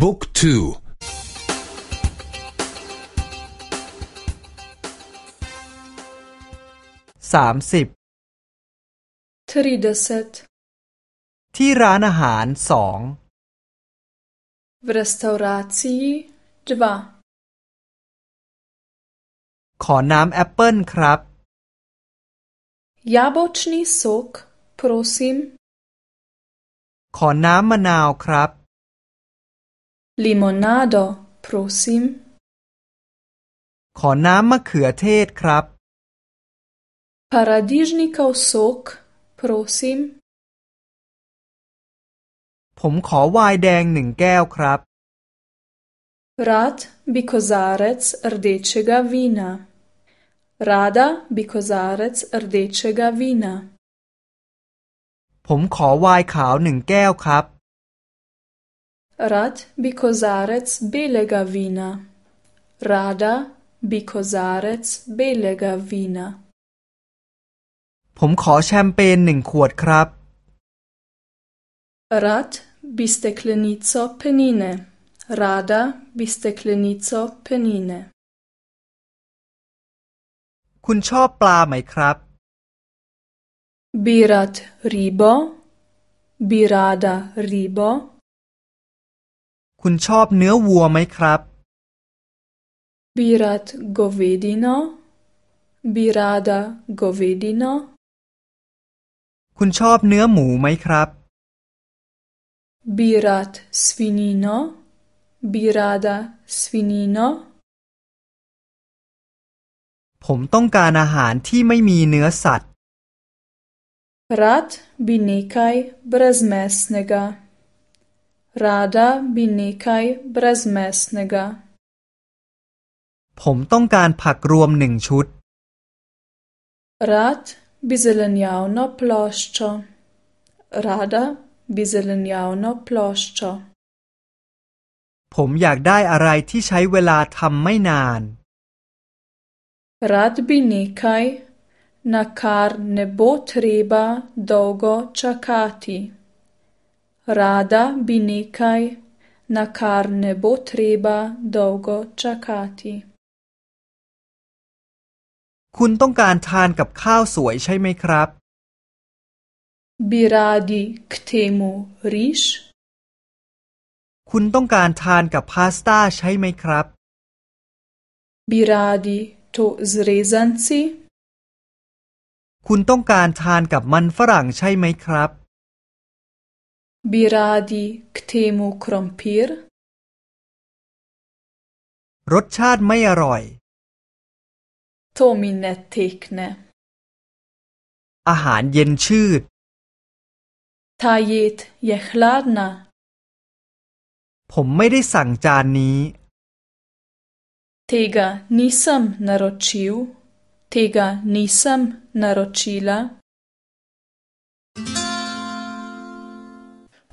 บุ๊กทูสามสิบทรีดเซต ที่ร้านอาหารสองวรสตอราซีดวาขอน้ำแอปเปิลครับยาบอชนีสกโปรซิมขอน้ำมะนาวครับลิมอนาดอปรซิมขอน้ำ มะเขือเทศ ครับพาราดิจนิกลสโซกโปรซิมผมขอ ไวน์แดงหนึ่งแก้ว ครับรัตบิโคซาเรตส์อร์เดเชกาวีนาราดบิโคซาเรตส์อร์เดเชกาวีนาผมขอ ไวน์ขาวหนึ่งแก้ว ครับ Rad bi kozarec belega vina, rada bi kozarec belega vina ผมขอแชมเปญหนึ่งขวดครับ Rad bi steklenico penine, rada bi steklenico penine คุณชอบปลาไหมครับ Birat ribo, birada ribo คุณชอบเนื้อวัวไหมครับ Birat govedino Birada govedino คุณชอบเนื้อหมูไหมครับ Birat svinino Birada svinino ผมต้องการอาหารที่ไม่มีเนื้อสัตว์ Rad bi nekaj brezmesnega. Rada bi nekaj brezmesnega. ผมต้องการผักรวมหนึ่งชุด Rad bi zelenjavno ploščo. Rada bi zelenjavno ploščo. ผมอยากได้อะไรที่ใช้เวลาทำไม่นาน Rad bi nekaj, na kar ne bo treba dolgo čakati. Rada bi nekaj, na kar ne bo treba dolgo čakati. คุณต้องการทานกับข้าวสวยใช่ไหม ครับ Bi radi ค t e m ู r i ชคุณต้องการทานกับพาสต้าใช่ไหมครับ Bi radi to z r ร z a n ซ i คุณต้องการทานกับมันฝรั่งใช่ไหม ครับ Bi radi k temu krompir? รสชาติไม่อร่อย To mi ne tekne. อาหารเย็นชืด Ta jet je hladna. ผมไม่ได้สั่งจานนี้ Tega nisem naročil. Tega nisem naročila.